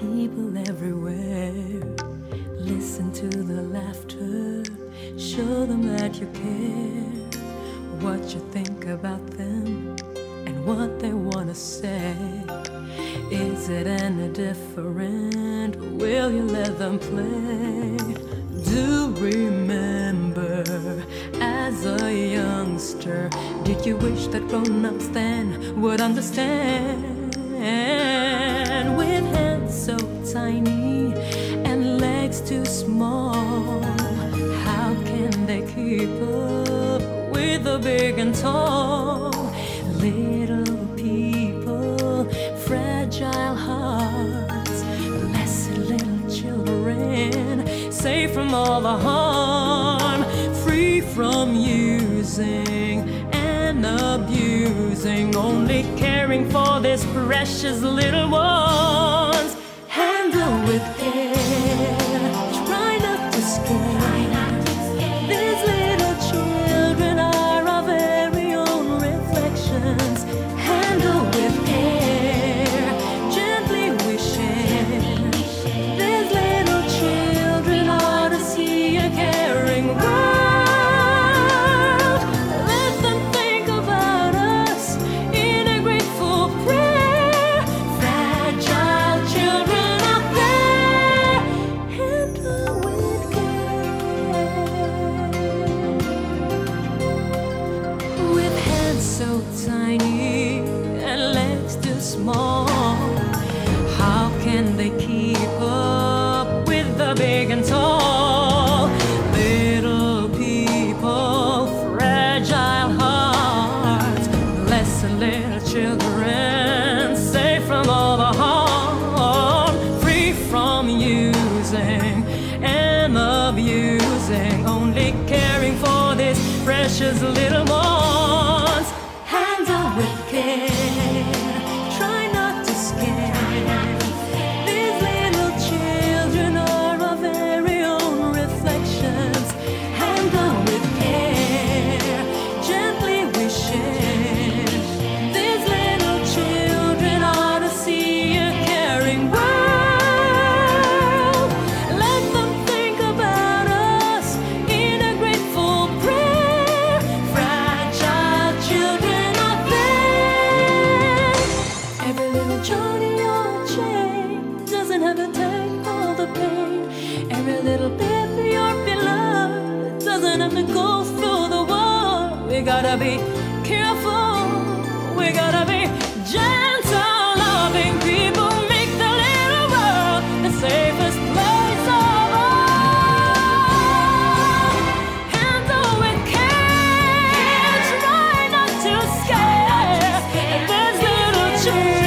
people everywhere. Listen to the laughter, show them that you care. What you think about them and what they wanna say. Is it any different? Will you let them play? Do remember as a youngster, did you wish that grown ups then would understand? So tiny and legs too small, how can they keep up with the big and tall? Little people, fragile hearts, blessed little children, safe from all the harm, free from using and abusing, only caring for these precious little ones. With care, tiny and legs too small, how can they keep up with the big and tall? Little people, fragile hearts, bless little children, safe from all the harm, free from using and abusing, only caring for these precious little ones. gotta be careful. We gotta be gentle, loving people. Make the little world the safest place of all. Handle with care. Try not to scare this little child.